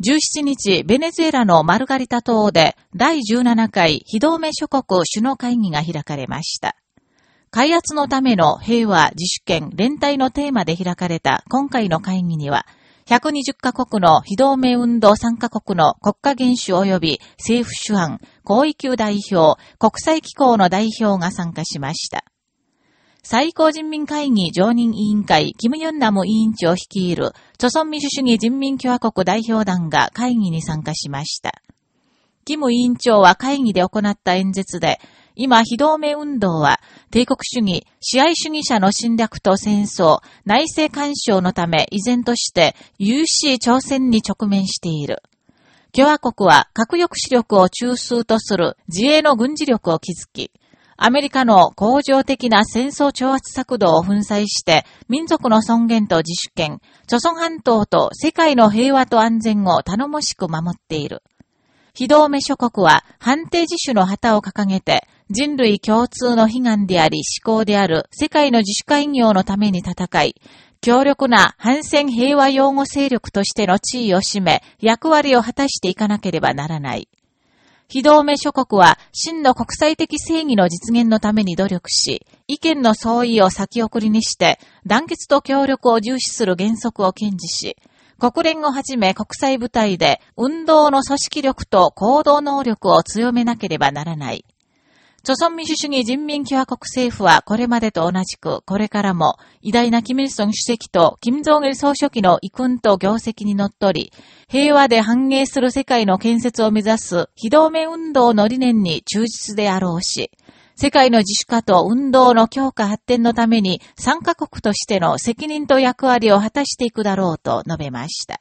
17日、ベネズエラのマルガリタ島で第17回非同盟諸国首脳会議が開かれました。開発のための平和、自主権、連帯のテーマで開かれた今回の会議には、120カ国の非同盟運動参加国の国家元首及び政府主犯、高位級代表、国際機構の代表が参加しました。最高人民会議常任委員会、キム・ヨンナム委員長を率いる、朝鮮民主主義人民共和国代表団が会議に参加しました。キム委員長は会議で行った演説で、今、非同盟運動は、帝国主義、支配主義者の侵略と戦争、内政干渉のため依然として有しい挑戦に直面している。共和国は核抑止力を中枢とする自衛の軍事力を築き、アメリカの恒常的な戦争挑発策動を粉砕して、民族の尊厳と自主権、諸村半島と世界の平和と安全を頼もしく守っている。非同盟諸国は判定自主の旗を掲げて、人類共通の悲願であり思考である世界の自主会業のために戦い、強力な反戦平和擁護勢力としての地位を占め、役割を果たしていかなければならない。非同盟諸国は真の国際的正義の実現のために努力し、意見の相違を先送りにして、団結と協力を重視する原則を堅持し、国連をはじめ国際部隊で運動の組織力と行動能力を強めなければならない。朝鮮民主主義人民共和国政府はこれまでと同じく、これからも偉大なキム・イルソン主席と金正恩総書記の遺訓と業績にのっとり、平和で繁栄する世界の建設を目指す非同盟運動の理念に忠実であろうし、世界の自主化と運動の強化発展のために参加国としての責任と役割を果たしていくだろうと述べました。